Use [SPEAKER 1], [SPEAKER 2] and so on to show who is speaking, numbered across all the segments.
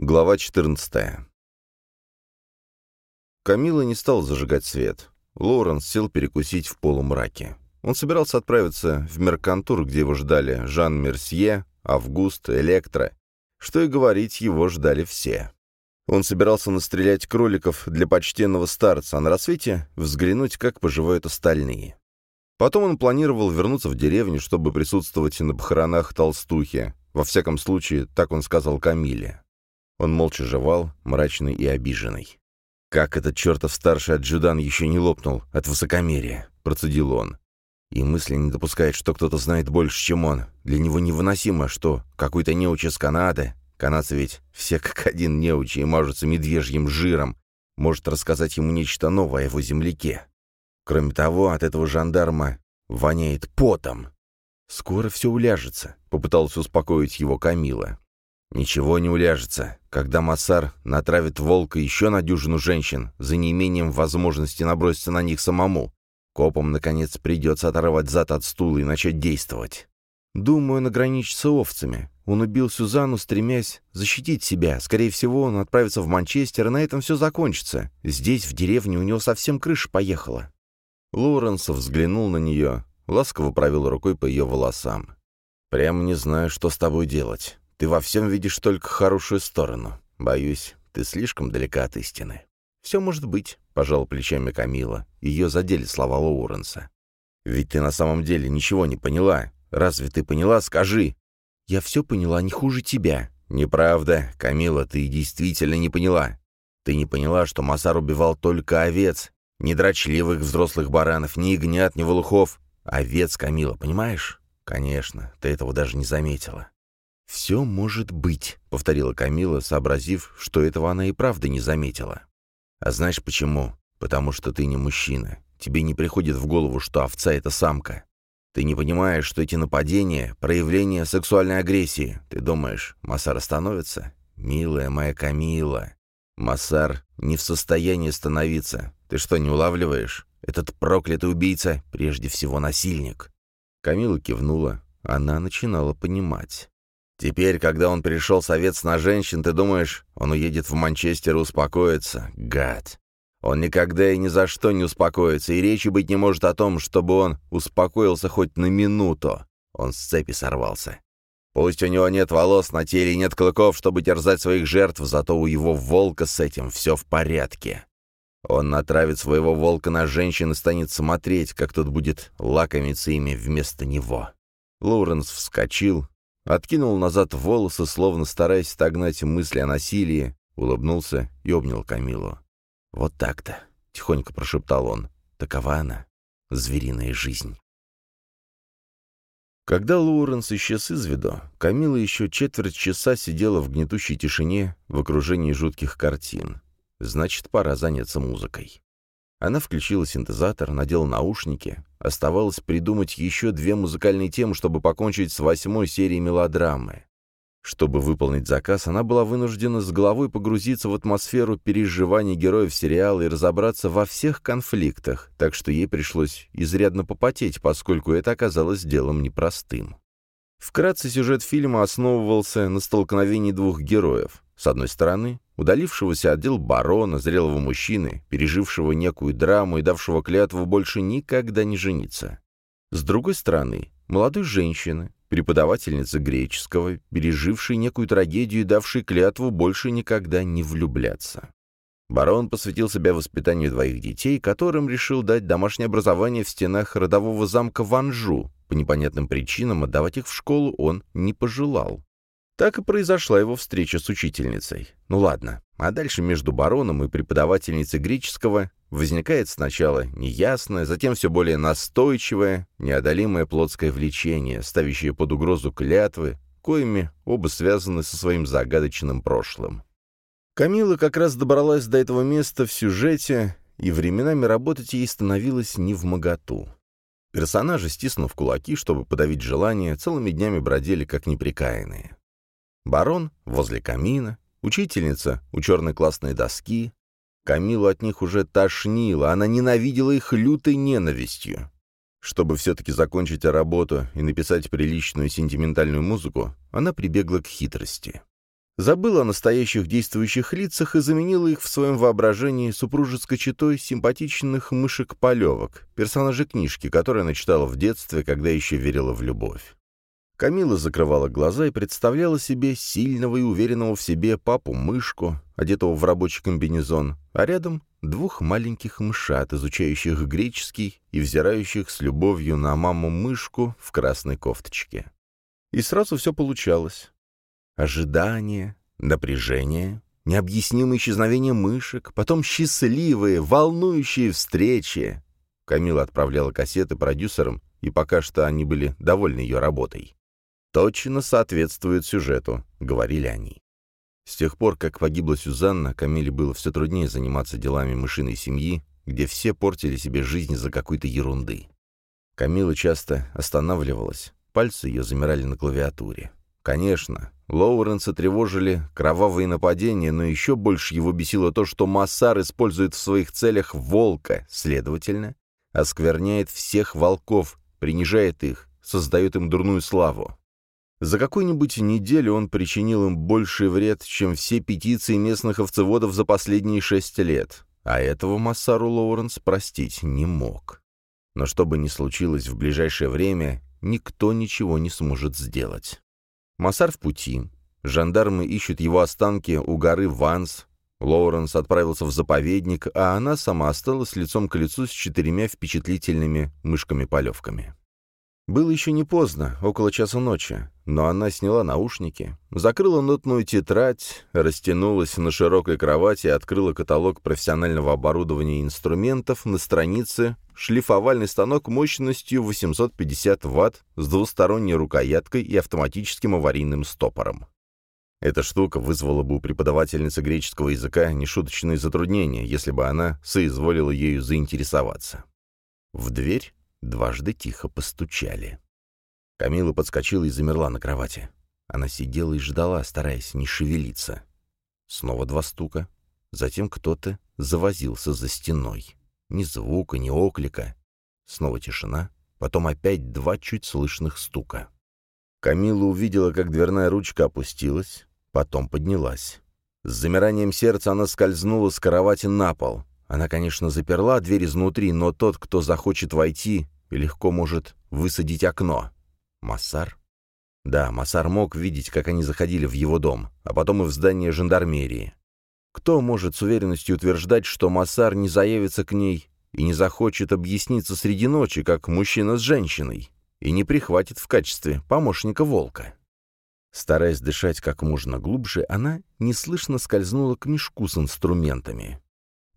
[SPEAKER 1] Глава 14. Камила не стал зажигать свет. Лоуренс сел перекусить в полумраке. Он собирался отправиться в Меркантур, где его ждали Жан Мерсье, Август, Электро. Что и говорить, его ждали все. Он собирался настрелять кроликов для почтенного старца, а на рассвете взглянуть, как поживают остальные. Потом он планировал вернуться в деревню, чтобы присутствовать на похоронах толстухи. Во всяком случае, так он сказал Камиле. Он молча жевал, мрачный и обиженный. «Как этот чертов старший аджудан еще не лопнул от высокомерия?» — процедил он. И мысли не допускает, что кто-то знает больше, чем он. Для него невыносимо, что какой-то неуч из Канады, канадцы ведь все как один неучи и мажутся медвежьим жиром, может рассказать ему нечто новое о его земляке. Кроме того, от этого жандарма воняет потом. «Скоро все уляжется», — попытался успокоить его Камила. Ничего не уляжется, когда Массар натравит волка еще на дюжину женщин, за неимением возможности наброситься на них самому. Копам, наконец, придется оторвать зад от стула и начать действовать. Думаю, он ограничится овцами. Он убил Сюзанну, стремясь защитить себя. Скорее всего, он отправится в Манчестер, и на этом все закончится. Здесь, в деревне, у него совсем крыша поехала. Лоуренс взглянул на нее, ласково провел рукой по ее волосам. «Прямо не знаю, что с тобой делать. Ты во всем видишь только хорошую сторону. Боюсь, ты слишком далека от истины». «Все может быть», — пожал плечами Камила. Ее задели слова Лоуренса. «Ведь ты на самом деле ничего не поняла. Разве ты поняла? Скажи». «Я все поняла не хуже тебя». «Неправда, Камила, ты действительно не поняла. Ты не поняла, что Масар убивал только овец, ни дрочливых взрослых баранов, ни ягнят, ни волухов. Овец, Камила, понимаешь? Конечно, ты этого даже не заметила. «Все может быть», — повторила Камила, сообразив, что этого она и правда не заметила. «А знаешь почему? Потому что ты не мужчина. Тебе не приходит в голову, что овца — это самка. Ты не понимаешь, что эти нападения — проявление сексуальной агрессии. Ты думаешь, Массар остановится? Милая моя Камила, Массар не в состоянии остановиться. Ты что, не улавливаешь? Этот проклятый убийца — прежде всего насильник». Камила кивнула. Она начинала понимать. Теперь, когда он перешел совет на женщин, ты думаешь, он уедет в Манчестер и успокоится? Гад. Он никогда и ни за что не успокоится, и речи быть не может о том, чтобы он успокоился хоть на минуту. Он с цепи сорвался. Пусть у него нет волос на теле и нет клыков, чтобы терзать своих жертв, зато у его волка с этим все в порядке. Он натравит своего волка на женщин и станет смотреть, как тот будет лакомиться ими вместо него. Лоуренс вскочил, Откинул назад волосы, словно стараясь стогнать мысли о насилии, улыбнулся и обнял Камилу. «Вот так-то», — тихонько прошептал он, — «такова она, звериная жизнь». Когда Лоуренс исчез из виду, Камила еще четверть часа сидела в гнетущей тишине в окружении жутких картин. Значит, пора заняться музыкой. Она включила синтезатор, надела наушники. Оставалось придумать еще две музыкальные темы, чтобы покончить с восьмой серией мелодрамы. Чтобы выполнить заказ, она была вынуждена с головой погрузиться в атмосферу переживаний героев сериала и разобраться во всех конфликтах, так что ей пришлось изрядно попотеть, поскольку это оказалось делом непростым. Вкратце сюжет фильма основывался на столкновении двух героев. С одной стороны, удалившегося отдел барона, зрелого мужчины, пережившего некую драму и давшего клятву больше никогда не жениться. С другой стороны, молодой женщины, преподавательницы греческого, пережившей некую трагедию и давшей клятву больше никогда не влюбляться. Барон посвятил себя воспитанию двоих детей, которым решил дать домашнее образование в стенах родового замка Ванжу. По непонятным причинам отдавать их в школу он не пожелал. Так и произошла его встреча с учительницей. Ну ладно, а дальше между бароном и преподавательницей греческого возникает сначала неясное, затем все более настойчивое, неодолимое плотское влечение, ставящее под угрозу клятвы, коими оба связаны со своим загадочным прошлым. Камила как раз добралась до этого места в сюжете, и временами работать ей становилось не в моготу. Персонажи, стиснув кулаки, чтобы подавить желание, целыми днями бродили как неприкаянные. Барон возле камина, учительница у черной классной доски. Камилу от них уже тошнило, она ненавидела их лютой ненавистью. Чтобы все-таки закончить работу и написать приличную сентиментальную музыку, она прибегла к хитрости. забыла о настоящих действующих лицах и заменила их в своем воображении супружеской четой симпатичных мышек-полевок, персонажей книжки, которые она читала в детстве, когда еще верила в любовь. Камила закрывала глаза и представляла себе сильного и уверенного в себе папу-мышку, одетого в рабочий комбинезон, а рядом двух маленьких мышат, изучающих греческий и взирающих с любовью на маму-мышку в красной кофточке. И сразу все получалось. Ожидание, напряжение, необъяснимое исчезновение мышек, потом счастливые, волнующие встречи. Камила отправляла кассеты продюсерам, и пока что они были довольны ее работой. «Точно соответствует сюжету», — говорили они. С тех пор, как погибла Сюзанна, Камиле было все труднее заниматься делами мышиной семьи, где все портили себе жизнь за какой-то ерунды. Камила часто останавливалась, пальцы ее замирали на клавиатуре. Конечно, Лоуренса тревожили кровавые нападения, но еще больше его бесило то, что Массар использует в своих целях волка, следовательно, оскверняет всех волков, принижает их, создает им дурную славу. За какую-нибудь неделю он причинил им больший вред, чем все петиции местных овцеводов за последние шесть лет, а этого Массару Лоуренс простить не мог. Но что бы ни случилось в ближайшее время, никто ничего не сможет сделать. Массар в пути. Жандармы ищут его останки у горы Ванс. Лоуренс отправился в заповедник, а она сама осталась лицом к лицу с четырьмя впечатлительными мышками-полевками. Было еще не поздно, около часа ночи, но она сняла наушники, закрыла нотную тетрадь, растянулась на широкой кровати и открыла каталог профессионального оборудования и инструментов на странице шлифовальный станок мощностью 850 Вт с двусторонней рукояткой и автоматическим аварийным стопором. Эта штука вызвала бы у преподавательницы греческого языка нешуточные затруднения, если бы она соизволила ею заинтересоваться. В дверь дважды тихо постучали. Камила подскочила и замерла на кровати. Она сидела и ждала, стараясь не шевелиться. Снова два стука. Затем кто-то завозился за стеной. Ни звука, ни оклика. Снова тишина, потом опять два чуть слышных стука. Камила увидела, как дверная ручка опустилась, потом поднялась. С замиранием сердца она скользнула с кровати на пол. Она, конечно, заперла дверь изнутри, но тот, кто захочет войти, легко может высадить окно. Массар? Да, Массар мог видеть, как они заходили в его дом, а потом и в здание жандармерии. Кто может с уверенностью утверждать, что Массар не заявится к ней и не захочет объясниться среди ночи, как мужчина с женщиной, и не прихватит в качестве помощника волка? Стараясь дышать как можно глубже, она неслышно скользнула к мешку с инструментами.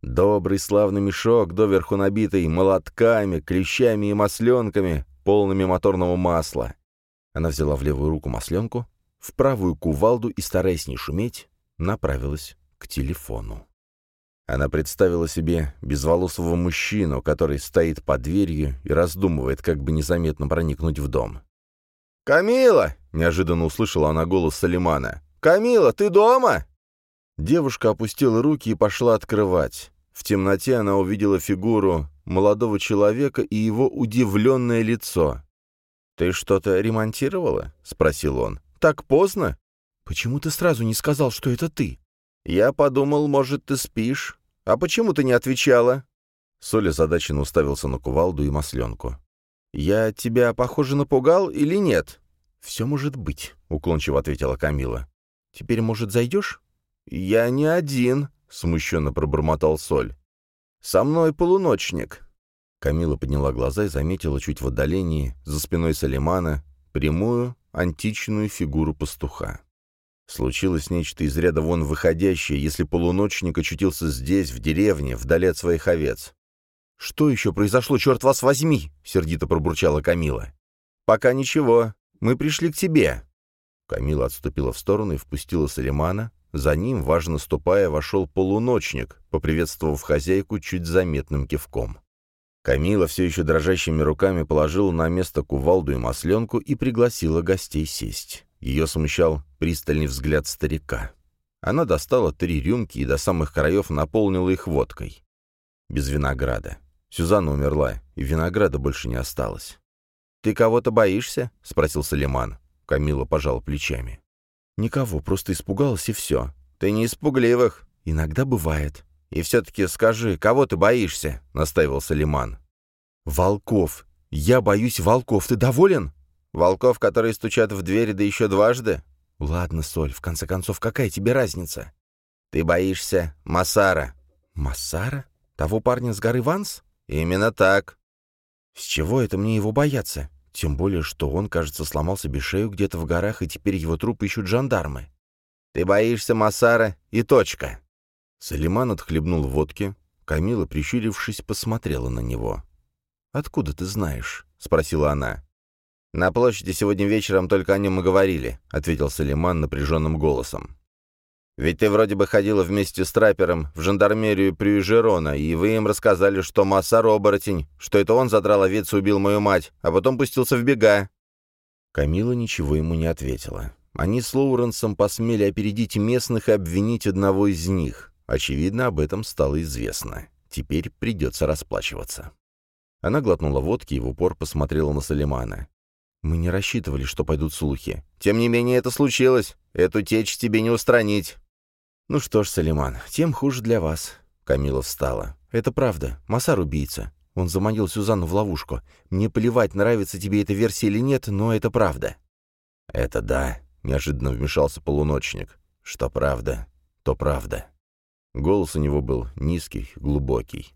[SPEAKER 1] Добрый славный мешок, доверху набитый молотками, клещами и масленками, полными моторного масла. Она взяла в левую руку масленку, в правую кувалду и, стараясь не шуметь, направилась к телефону. Она представила себе безволосого мужчину, который стоит под дверью и раздумывает, как бы незаметно проникнуть в дом. «Камила!» — неожиданно услышала она голос Салимана. «Камила, ты дома?» Девушка опустила руки и пошла открывать. В темноте она увидела фигуру молодого человека и его удивленное лицо. «Ты что-то ремонтировала?» — спросил он. «Так поздно?» «Почему ты сразу не сказал, что это ты?» «Я подумал, может, ты спишь. А почему ты не отвечала?» Соля задаченно уставился на кувалду и масленку. «Я тебя, похоже, напугал или нет?» «Все может быть», — уклончиво ответила Камила. «Теперь, может, зайдешь?» «Я не один», — смущенно пробормотал Соль. «Со мной полуночник». Камила подняла глаза и заметила чуть в отдалении, за спиной Салимана, прямую, античную фигуру пастуха. Случилось нечто из ряда вон выходящее, если полуночник очутился здесь, в деревне, вдали от своих овец. «Что еще произошло, черт вас возьми?» — сердито пробурчала Камила. «Пока ничего. Мы пришли к тебе». Камила отступила в сторону и впустила Салимана. За ним, важно ступая, вошел полуночник, поприветствовав хозяйку чуть заметным кивком. Камила все еще дрожащими руками положила на место кувалду и масленку и пригласила гостей сесть. Ее смущал пристальный взгляд старика. Она достала три рюмки и до самых краев наполнила их водкой. Без винограда. Сюзанна умерла, и винограда больше не осталось. «Ты кого-то боишься?» — спросил Салиман. Камила пожал плечами.
[SPEAKER 2] «Никого, просто испугалась и все».
[SPEAKER 1] «Ты не испугливых».
[SPEAKER 2] «Иногда бывает».
[SPEAKER 1] «И все-таки скажи, кого ты боишься?» — настаивал Салиман.
[SPEAKER 2] «Волков. Я боюсь волков. Ты доволен?»
[SPEAKER 1] «Волков, которые стучат в дверь, да еще дважды?»
[SPEAKER 2] «Ладно, Соль, в конце концов, какая тебе разница?»
[SPEAKER 1] «Ты боишься Масара».
[SPEAKER 2] «Масара? Того парня с горы Ванс?»
[SPEAKER 1] «Именно так».
[SPEAKER 2] «С чего это мне его бояться? Тем более, что он, кажется, сломал себе шею где-то в горах, и теперь его труп ищут жандармы».
[SPEAKER 1] «Ты боишься Масара и точка».
[SPEAKER 2] Салиман отхлебнул водки. Камила, прищурившись, посмотрела на него. «Откуда ты знаешь?» — спросила она.
[SPEAKER 1] «На площади сегодня вечером только о нем и говорили», — ответил Салиман напряженным голосом. «Ведь ты вроде бы ходила вместе с траппером в жандармерию Прюжерона, и вы им рассказали, что Массар — оборотень, что это он задрал овец и убил мою мать, а потом пустился в бега».
[SPEAKER 2] Камила ничего ему не ответила. Они с Лоуренсом посмели опередить местных и обвинить одного из них. Очевидно, об этом стало известно. Теперь придется расплачиваться. Она глотнула водки и в упор посмотрела на Салимана. «Мы не рассчитывали, что пойдут слухи.
[SPEAKER 1] Тем не менее, это случилось. Эту течь тебе не устранить».
[SPEAKER 2] «Ну что ж, Салиман, тем хуже для вас». Камила встала. «Это правда. Масар убийца. Он заманил Сюзанну в ловушку. Мне плевать, нравится тебе эта версия или нет, но это правда».
[SPEAKER 1] «Это да», — неожиданно вмешался полуночник. «Что правда, то правда».
[SPEAKER 2] Голос у него был низкий, глубокий.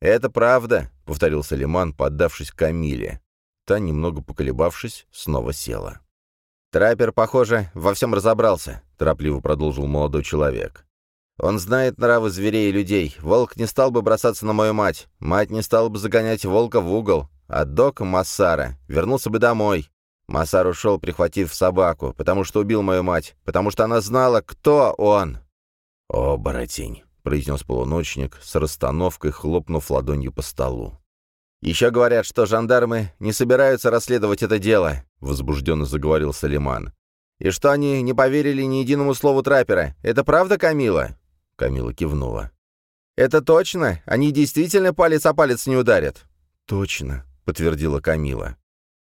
[SPEAKER 1] «Это правда», — повторил Салиман, поддавшись Камиле.
[SPEAKER 2] Та, немного поколебавшись, снова села.
[SPEAKER 1] «Траппер, похоже, во всем разобрался», — торопливо продолжил молодой человек. «Он знает нравы зверей и людей. Волк не стал бы бросаться на мою мать. Мать не стала бы загонять волка в угол. А док Массара вернулся бы домой. Массар ушел, прихватив собаку, потому что убил мою мать, потому что она знала, кто он».
[SPEAKER 2] «Оборотень», — произнес полуночник, с расстановкой хлопнув ладонью по столу.
[SPEAKER 1] «Еще говорят, что жандармы не собираются расследовать это дело», — возбужденно заговорил Салиман. «И что они не поверили ни единому слову траппера. Это правда, Камила?»
[SPEAKER 2] Камила кивнула.
[SPEAKER 1] «Это точно? Они действительно палец о палец не ударят?»
[SPEAKER 2] «Точно», — подтвердила Камила.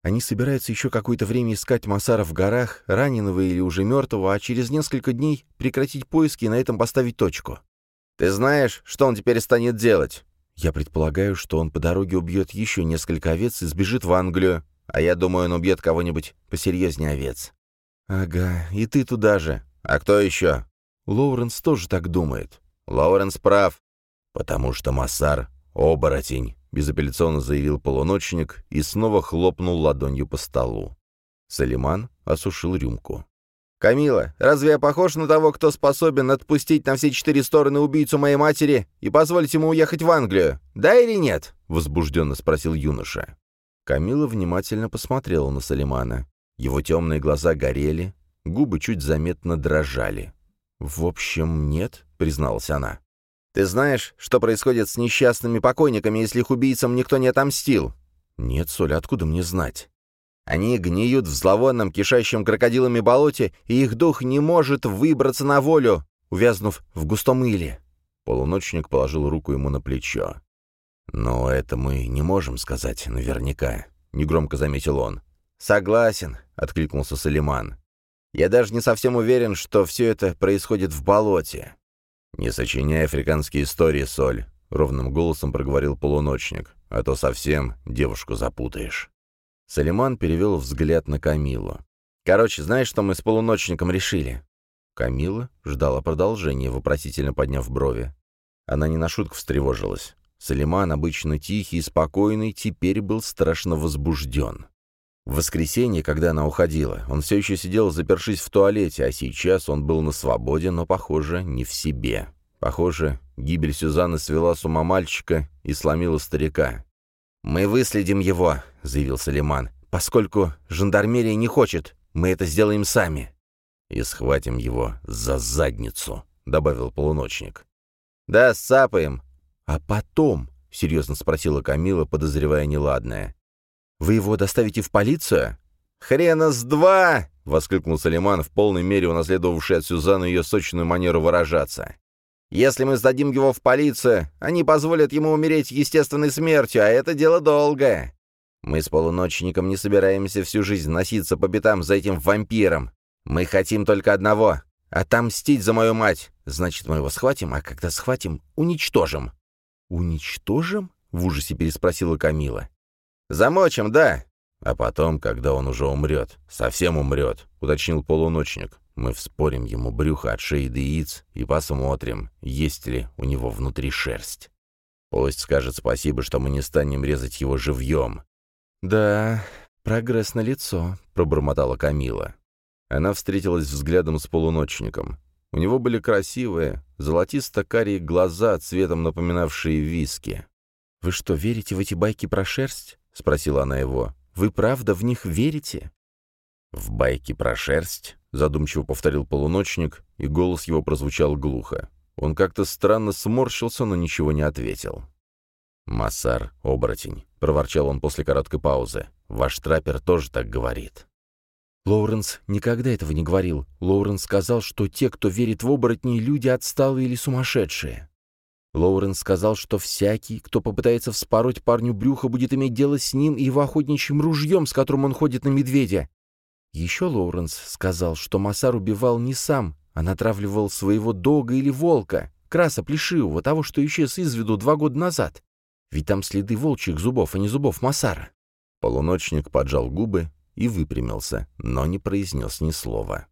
[SPEAKER 2] «Они собираются еще какое-то время искать Масара в горах, раненого или уже мертвого, а через несколько дней прекратить поиски и на этом поставить точку».
[SPEAKER 1] «Ты знаешь, что он теперь станет делать?»
[SPEAKER 2] Я предполагаю, что он по дороге убьет еще несколько овец и сбежит в Англию,
[SPEAKER 1] а я думаю, он убьет кого-нибудь посерьезнее овец.
[SPEAKER 2] Ага, и ты туда же.
[SPEAKER 1] А кто еще?
[SPEAKER 2] Лоуренс тоже так думает.
[SPEAKER 1] Лоуренс прав.
[SPEAKER 2] Потому что Массар — оборотень, безапелляционно заявил полуночник и снова хлопнул ладонью по столу. Салиман осушил рюмку.
[SPEAKER 1] «Камила, разве я похож на того, кто способен отпустить на все четыре стороны убийцу моей матери и позволить ему уехать в Англию? Да или нет?» — возбужденно спросил юноша.
[SPEAKER 2] Камила внимательно посмотрела на Салимана. Его темные глаза горели, губы чуть заметно дрожали. «В общем, нет», — призналась она.
[SPEAKER 1] «Ты знаешь, что происходит с несчастными покойниками, если их убийцам никто не отомстил?»
[SPEAKER 2] «Нет, Соля, откуда мне знать?»
[SPEAKER 1] Они гниют в зловонном, кишащем крокодилами болоте, и их дух не может выбраться на волю, увязнув в густом иле.
[SPEAKER 2] Полуночник положил руку ему на плечо. «Но это мы не можем сказать наверняка», — негромко заметил он.
[SPEAKER 1] «Согласен», — откликнулся Салиман. «Я даже не совсем уверен, что все это происходит в болоте».
[SPEAKER 2] «Не сочиняй африканские истории, Соль», — ровным голосом проговорил полуночник, «а то совсем девушку запутаешь». Салиман перевел взгляд на Камилу.
[SPEAKER 1] «Короче, знаешь, что мы с полуночником решили?»
[SPEAKER 2] Камила ждала продолжения, вопросительно подняв брови. Она не на шутку встревожилась. Салиман, обычно тихий и спокойный, теперь был страшно возбужден. В воскресенье, когда она уходила, он все еще сидел, запершись в туалете, а сейчас он был на свободе, но, похоже, не в себе. Похоже, гибель Сюзанны свела с ума мальчика и сломила старика.
[SPEAKER 1] «Мы выследим его», — заявил Салиман. «Поскольку жандармерия не хочет, мы это сделаем сами».
[SPEAKER 2] «И схватим его за задницу», — добавил полуночник.
[SPEAKER 1] «Да, сцапаем».
[SPEAKER 2] «А потом?» — серьезно спросила Камила, подозревая неладное. «Вы его доставите в полицию?»
[SPEAKER 1] «Хрена с два!» — воскликнул Салиман, в полной мере унаследовавший от Сюзанны ее сочную манеру выражаться. Если мы сдадим его в полицию, они позволят ему умереть естественной смертью, а это дело долгое. Мы с полуночником не собираемся всю жизнь носиться по пятам за этим вампиром.
[SPEAKER 2] «Мы хотим только одного — отомстить за мою мать. Значит, мы его схватим, а когда схватим, уничтожим».
[SPEAKER 1] «Уничтожим?» — в ужасе переспросила Камила.
[SPEAKER 2] «Замочим, да».
[SPEAKER 1] «А потом, когда он уже умрет, совсем умрет», — уточнил полуночник. «Мы вспорим ему брюхо от шеи до яиц и посмотрим, есть ли у него внутри шерсть. Пусть скажет спасибо, что мы не станем резать его живьем».
[SPEAKER 2] «Да, прогресс на лицо, пробормотала Камила.
[SPEAKER 1] Она встретилась взглядом с полуночником. У него были красивые, золотисто-карие глаза, цветом напоминавшие виски.
[SPEAKER 2] «Вы что, верите в эти байки про шерсть?» — спросила она его. «Вы правда в них верите?»
[SPEAKER 1] «В байки про шерсть?» — задумчиво повторил полуночник, и голос его прозвучал глухо. Он как-то странно сморщился, но ничего не ответил. «Массар, оборотень», — проворчал он после короткой паузы. «Ваш траппер тоже так говорит».
[SPEAKER 2] Лоуренс никогда этого не говорил. Лоуренс сказал, что те, кто верит в оборотней, люди отсталые или сумасшедшие. Лоуренс сказал, что всякий, кто попытается вспороть парню брюхо, будет иметь дело с ним и его охотничьим ружьем, с которым он ходит на медведя. Еще Лоуренс сказал, что Массар убивал не сам, а натравливал своего дога или волка, краса плешивого, того, что исчез из виду два года назад. Ведь там следы волчьих зубов, а не зубов Массара.
[SPEAKER 1] Полуночник поджал губы и выпрямился, но не произнес ни слова.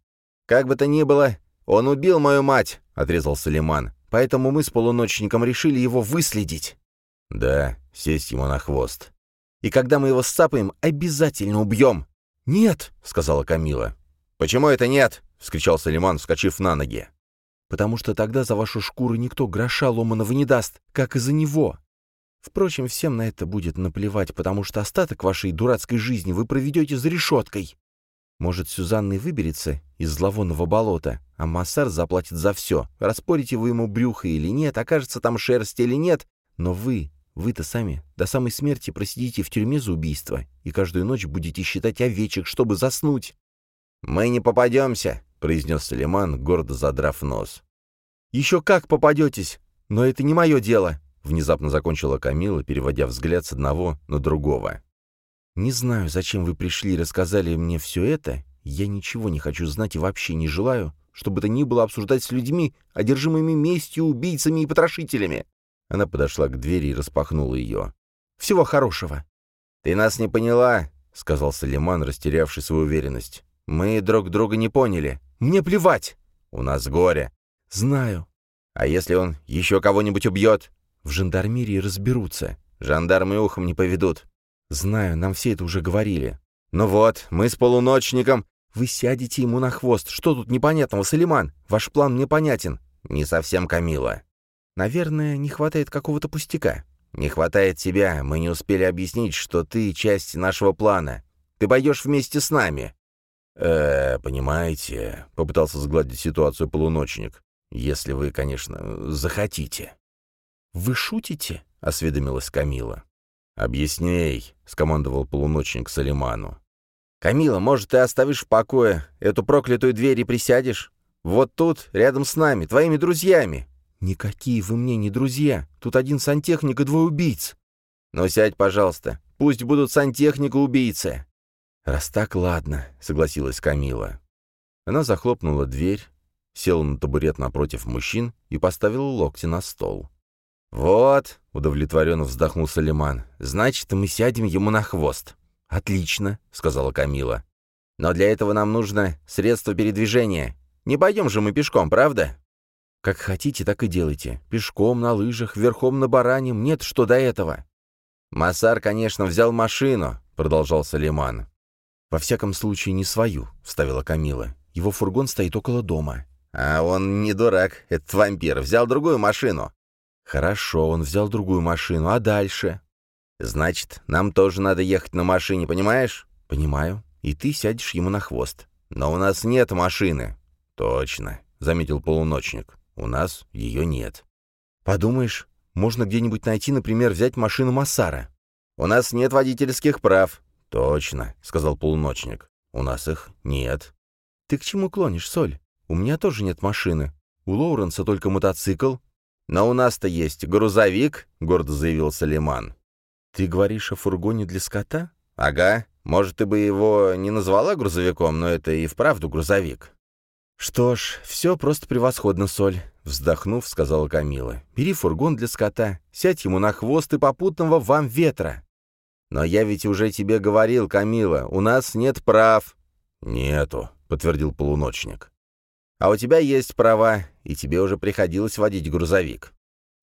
[SPEAKER 2] «Как бы то ни было, он убил мою мать!» — отрезал Салиман. «Поэтому мы с полуночником решили его выследить».
[SPEAKER 1] «Да, сесть ему на хвост».
[SPEAKER 2] «И когда мы его сцапаем, обязательно убьем!»
[SPEAKER 1] «Нет!» — сказала Камила.
[SPEAKER 2] «Почему это нет?» — вскричал Салиман, вскочив на ноги.
[SPEAKER 1] «Потому что тогда за вашу шкуру никто гроша ломаного не даст, как и за него. Впрочем, всем на это будет наплевать, потому что остаток вашей дурацкой жизни вы проведете за решеткой. Может, Сюзанна и выберется из зловонного болота, а Массар заплатит за все. Распорите вы ему брюхо или нет, окажется там шерсть или нет, но вы, вы-то сами до самой смерти просидите в тюрьме за убийство и каждую ночь будете считать овечек, чтобы заснуть.
[SPEAKER 2] «Мы не попадемся», — произнес Салиман, гордо задрав нос.
[SPEAKER 1] «Еще как попадетесь, но это не мое дело. Внезапно закончила Камила, переводя взгляд с одного на другого. «Не знаю, зачем вы пришли и рассказали мне все это. Я ничего не хочу знать и вообще не желаю, чтобы это ни было обсуждать с людьми, одержимыми местью, убийцами и потрошителями». Она подошла к двери и распахнула ее. «Всего хорошего».
[SPEAKER 2] «Ты нас не поняла», — сказал Салиман, растерявший свою уверенность. «Мы друг друга не поняли.
[SPEAKER 1] Мне плевать.
[SPEAKER 2] У нас горе».
[SPEAKER 1] «Знаю».
[SPEAKER 2] «А если он еще кого-нибудь убьет?»
[SPEAKER 1] В жандармерии разберутся.
[SPEAKER 2] Жандармы ухом не поведут.
[SPEAKER 1] Знаю, нам все это уже говорили.
[SPEAKER 2] Ну вот, мы с полуночником...
[SPEAKER 1] Вы сядете ему на хвост. Что тут непонятного, Салиман? Ваш план мне понятен.
[SPEAKER 2] Не совсем Камила.
[SPEAKER 1] Наверное, не хватает какого-то пустяка.
[SPEAKER 2] Не хватает тебя. Мы не успели объяснить, что ты часть нашего плана. Ты пойдешь вместе с нами.
[SPEAKER 1] «Э, понимаете», — попытался сгладить ситуацию полуночник. «Если вы, конечно, захотите».
[SPEAKER 2] «Вы шутите?» — осведомилась Камила.
[SPEAKER 1] «Объясней», — скомандовал полуночник Салиману.
[SPEAKER 2] «Камила, может, ты оставишь в покое эту проклятую дверь и присядешь? Вот тут, рядом с нами, твоими друзьями».
[SPEAKER 1] «Никакие вы мне не друзья. Тут один сантехник и двое убийц».
[SPEAKER 2] «Ну, сядь, пожалуйста. Пусть будут сантехник и убийцы».
[SPEAKER 1] «Раз так, ладно», — согласилась Камила. Она захлопнула дверь, села на табурет напротив мужчин и поставила локти на стол.
[SPEAKER 2] «Вот», — удовлетворенно вздохнул Салиман, — «значит, мы сядем ему на хвост».
[SPEAKER 1] «Отлично», — сказала Камила.
[SPEAKER 2] «Но для этого нам нужно средство передвижения. Не пойдем же мы пешком, правда?»
[SPEAKER 1] «Как хотите, так и делайте. Пешком, на лыжах, верхом на баране. Нет, что до этого».
[SPEAKER 2] «Массар, конечно, взял машину», — продолжал Салиман.
[SPEAKER 1] «Во всяком случае, не свою», — вставила Камила. «Его фургон стоит около дома».
[SPEAKER 2] «А он не дурак, этот вампир. Взял другую машину».
[SPEAKER 1] «Хорошо, он взял другую машину. А дальше?»
[SPEAKER 2] «Значит, нам тоже надо ехать на машине, понимаешь?»
[SPEAKER 1] «Понимаю. И ты сядешь ему на хвост».
[SPEAKER 2] «Но у нас нет машины».
[SPEAKER 1] «Точно», — заметил полуночник. «У нас ее нет». «Подумаешь, можно где-нибудь найти, например, взять машину Массара».
[SPEAKER 2] «У нас нет водительских прав».
[SPEAKER 1] «Точно», — сказал полуночник. «У нас их нет». «Ты к чему клонишь, Соль? У меня тоже нет машины. У Лоуренса только мотоцикл,
[SPEAKER 2] «Но у нас-то есть грузовик», — гордо заявил Салиман.
[SPEAKER 1] «Ты говоришь о фургоне для скота?»
[SPEAKER 2] «Ага. Может, ты бы его не назвала грузовиком, но это и вправду грузовик».
[SPEAKER 1] «Что ж, все просто превосходно, Соль», — вздохнув, сказала Камила. «Бери фургон для скота, сядь ему на хвост и попутного вам ветра».
[SPEAKER 2] «Но я ведь уже тебе говорил, Камила, у нас нет прав».
[SPEAKER 1] «Нету», — подтвердил полуночник.
[SPEAKER 2] «А у тебя есть права, и тебе уже приходилось водить грузовик».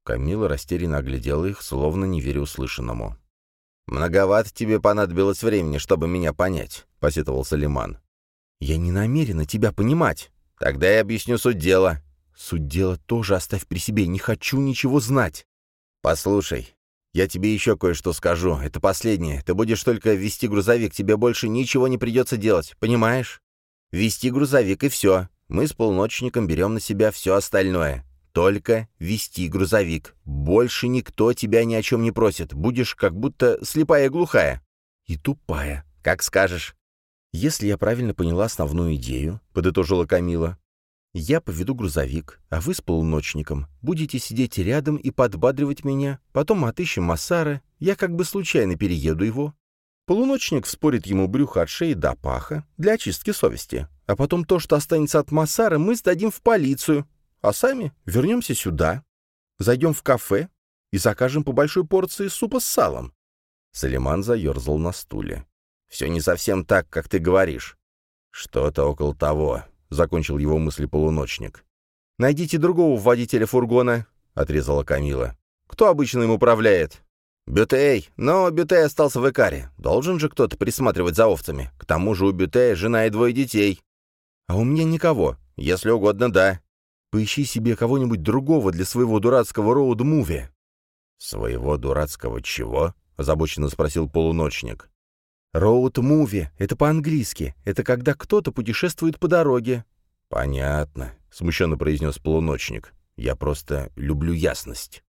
[SPEAKER 1] Камила растерянно оглядела их, словно не веря услышанному.
[SPEAKER 2] «Многовато тебе понадобилось времени, чтобы меня понять», — посетовал Салиман.
[SPEAKER 1] «Я не намерена тебя понимать».
[SPEAKER 2] «Тогда я объясню суть дела».
[SPEAKER 1] «Суть дела тоже оставь при себе, не хочу ничего знать».
[SPEAKER 2] «Послушай, я тебе еще кое-что скажу. Это последнее. Ты будешь только вести грузовик, тебе больше ничего не придется делать, понимаешь? Вести грузовик и все. Мы с полночником берем на себя все остальное. Только вести грузовик. Больше никто тебя ни о чем не просит. Будешь как будто слепая и глухая.
[SPEAKER 1] И тупая.
[SPEAKER 2] Как скажешь.
[SPEAKER 1] Если я правильно поняла основную идею, подытожила Камила, я поведу грузовик, а вы с полуночником будете сидеть рядом и подбадривать меня, потом отыщем Массара, я как бы случайно перееду его. Полуночник вспорит ему брюхо от шеи до паха для очистки совести, а потом то, что останется от Массара, мы сдадим в полицию, а сами вернемся сюда, зайдем в кафе и закажем по большой порции супа с салом».
[SPEAKER 2] Салиман заерзал на стуле. «Все не совсем так, как ты говоришь. Что-то около того», — закончил его мысли полуночник.
[SPEAKER 1] «Найдите другого водителя фургона», — отрезала Камила. «Кто обычно им управляет?»
[SPEAKER 2] «Бютей, но Бютей остался в Икаре. Должен же кто-то присматривать за овцами. К тому же у Бютея жена и двое детей».
[SPEAKER 1] «А у меня никого.
[SPEAKER 2] Если угодно, да.
[SPEAKER 1] Поищи себе кого-нибудь другого для своего дурацкого роуд-муви».
[SPEAKER 2] «Своего дурацкого чего?» — озабоченно спросил полуночник.
[SPEAKER 1] «Роуд-муви — это по-английски. Это когда кто-то путешествует по дороге».
[SPEAKER 2] «Понятно», — смущенно произнес полуночник. «Я просто люблю ясность».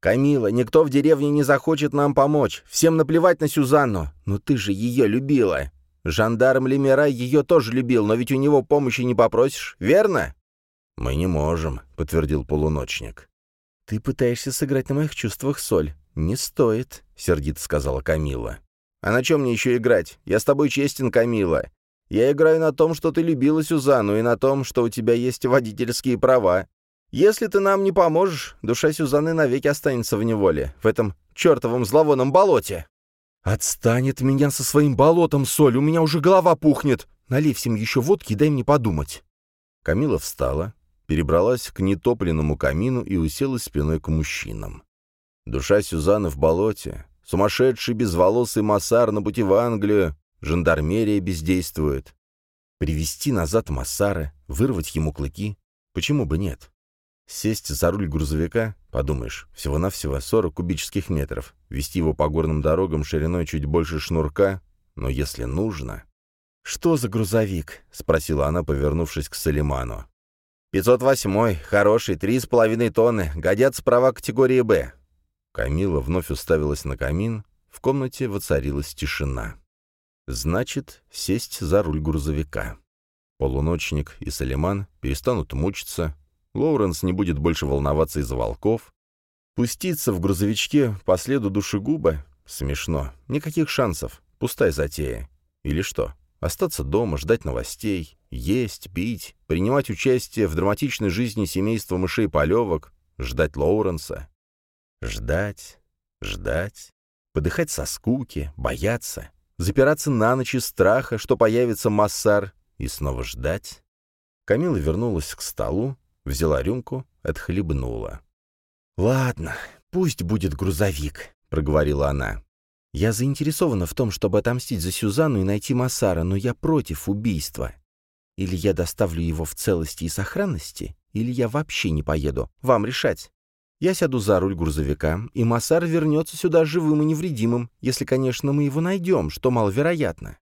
[SPEAKER 1] «Камила, никто в деревне не захочет нам помочь. Всем наплевать на Сюзанну. Но ты же ее любила. Жандарм Лемера ее тоже любил, но ведь у него помощи не попросишь, верно?»
[SPEAKER 2] «Мы не можем», — подтвердил полуночник.
[SPEAKER 1] «Ты пытаешься сыграть на моих чувствах, Соль. Не стоит», — сердито сказала Камила.
[SPEAKER 2] «А на чем мне еще играть? Я с тобой честен, Камила. Я играю на том, что ты любила Сюзанну, и на том, что у тебя есть водительские права. Если ты нам не поможешь, душа Сюзанны навеки останется в неволе, в этом чертовом зловонном болоте».
[SPEAKER 1] «Отстань от меня со своим болотом, Соль, у меня уже голова пухнет. Налей всем еще водки и дай мне подумать».
[SPEAKER 2] Камила встала, перебралась к нетопленному камину и уселась спиной к мужчинам. Душа Сюзанны в болоте, сумасшедший безволосый Массар на пути в Англию, жандармерия бездействует.
[SPEAKER 1] Привести назад Массара, вырвать ему клыки, почему бы нет? Сесть за руль грузовика, подумаешь, всего-навсего 40 кубических метров, вести его по горным дорогам шириной чуть больше шнурка, но если нужно... «Что за грузовик?» — спросила она, повернувшись к Салиману.
[SPEAKER 2] Пятьсот восьмой, хороший, три с половиной тонны, годятся права категории «Б».
[SPEAKER 1] Камила вновь уставилась на камин, в комнате воцарилась тишина. Значит, сесть за руль грузовика. Полуночник и Салиман перестанут мучиться, Лоуренс не будет больше волноваться из-за волков. Пуститься в грузовичке по следу душегуба — смешно. Никаких шансов. Пустая затея. Или что? Остаться дома, ждать новостей, есть, пить, принимать участие в драматичной жизни семейства мышей-полевок, ждать Лоуренса. Ждать, ждать, подыхать со скуки, бояться, запираться на ночь из страха, что появится Массар, и снова ждать. Камила вернулась к столу, взяла рюмку, отхлебнула. «Ладно, пусть будет грузовик», — проговорила она. Я заинтересована в том, чтобы отомстить за Сюзанну и найти Массара, но я против убийства. Или я доставлю его в целости и сохранности, или я вообще не поеду. Вам решать. Я сяду за руль грузовика, и Массар вернется сюда живым и невредимым, если, конечно, мы его найдем, что маловероятно.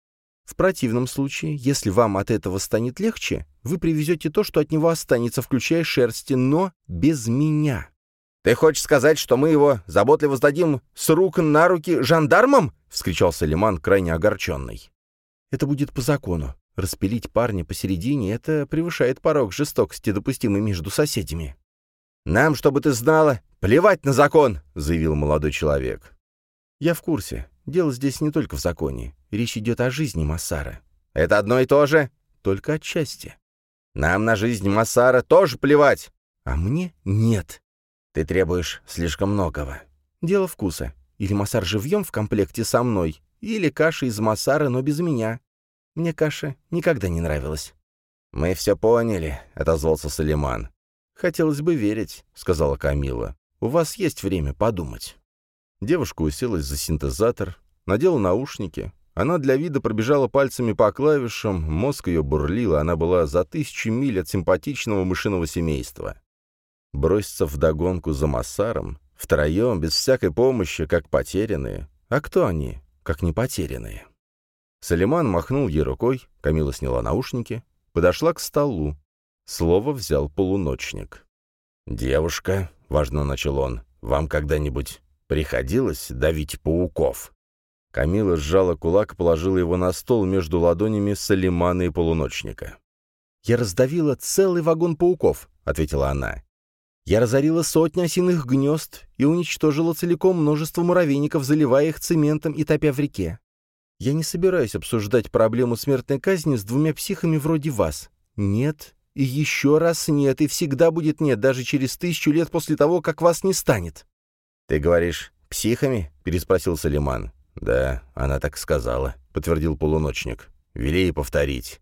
[SPEAKER 1] В противном случае, если вам от этого станет легче, вы привезете то, что от него останется, включая шерсти, но без меня.
[SPEAKER 2] «Ты хочешь сказать, что мы его заботливо сдадим с рук на руки жандармам?» — вскричал Салиман, крайне огорченный.
[SPEAKER 1] «Это будет по закону. Распилить парня посередине — это превышает порог жестокости, допустимый между соседями».
[SPEAKER 2] «Нам, чтобы ты знала, плевать на закон!» — заявил молодой человек.
[SPEAKER 1] «Я в курсе. Дело здесь не только в законе.
[SPEAKER 2] Речь идет о жизни Массара.
[SPEAKER 1] Это одно и то же?
[SPEAKER 2] Только отчасти.
[SPEAKER 1] Нам на жизнь Массара тоже плевать.
[SPEAKER 2] А мне нет.
[SPEAKER 1] Ты требуешь слишком многого.
[SPEAKER 2] Дело вкуса. Или Массар живьем в комплекте со мной, или каша из Массара, но без меня. Мне каша никогда не нравилась.
[SPEAKER 1] «Мы все поняли», — отозвался Салиман.
[SPEAKER 2] «Хотелось бы верить», — сказала Камила. «У вас есть время подумать». Девушка уселась за синтезатор, надела наушники. Она для вида пробежала пальцами по клавишам, мозг ее бурлил, она была за тысячи миль от симпатичного мышиного семейства. Броситься вдогонку за Массаром, втроем, без всякой помощи, как потерянные. А кто они, как не потерянные? Салиман махнул ей рукой, Камила сняла наушники, подошла к столу. Слово взял полуночник.
[SPEAKER 1] «Девушка», — важно начал он, — «вам когда-нибудь приходилось давить пауков?»
[SPEAKER 2] Камила сжала кулак и положила его на стол между ладонями Салимана и полуночника. «Я раздавила целый вагон пауков», — ответила она. «Я разорила сотни осиных гнезд и уничтожила целиком множество муравейников, заливая их цементом и топя в реке. Я не собираюсь обсуждать проблему смертной казни с двумя психами вроде вас. Нет, и еще раз нет, и всегда будет нет, даже через тысячу лет после того, как вас не станет».
[SPEAKER 1] «Ты говоришь, психами?» — переспросил Салиман. «Да, она так сказала», — подтвердил полуночник. «Вели ей повторить».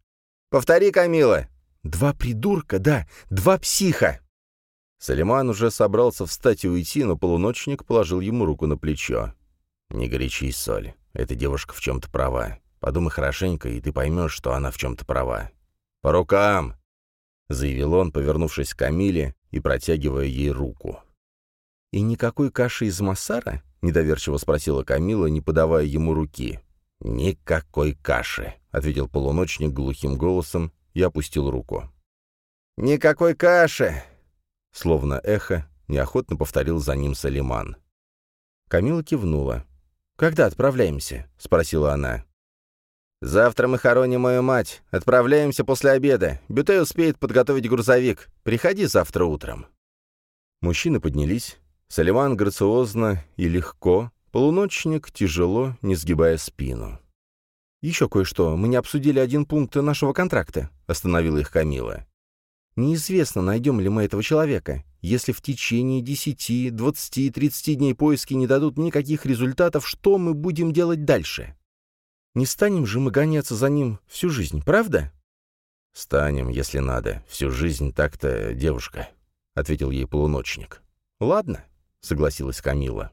[SPEAKER 1] «Повтори, Камила!»
[SPEAKER 2] «Два придурка, да, два психа!»
[SPEAKER 1] Салиман уже собрался встать и уйти, но полуночник положил ему руку на плечо. «Не горячись, Соль. Эта девушка в чем-то права. Подумай хорошенько, и ты поймешь, что она в чем-то права. «По рукам!» — заявил он, повернувшись к Камиле и протягивая ей руку.
[SPEAKER 2] «И никакой каши из Массара?» — недоверчиво спросила Камила, не подавая ему руки.
[SPEAKER 1] «Никакой каши», — ответил полуночник глухим голосом и опустил руку.
[SPEAKER 2] «Никакой каши!»
[SPEAKER 1] Словно эхо, неохотно повторил за ним Салиман.
[SPEAKER 2] Камила кивнула. «Когда отправляемся?» — спросила она.
[SPEAKER 1] «Завтра мы хороним мою мать. Отправляемся после обеда. Бюте успеет подготовить грузовик. Приходи завтра утром».
[SPEAKER 2] Мужчины поднялись. Салиман грациозно и легко, полуночник тяжело, не сгибая спину. «Еще кое-что. Мы не обсудили один пункт нашего контракта», — остановила их Камила. «Неизвестно, найдем ли мы этого человека. Если в течение 10, 20, 30 дней поиски не дадут никаких результатов, что мы будем делать дальше? Не станем же мы гоняться за ним всю жизнь, правда?
[SPEAKER 1] «Станем, если надо. Всю жизнь так-то, девушка», — ответил ей полуночник.
[SPEAKER 2] «Ладно», — согласилась Камила.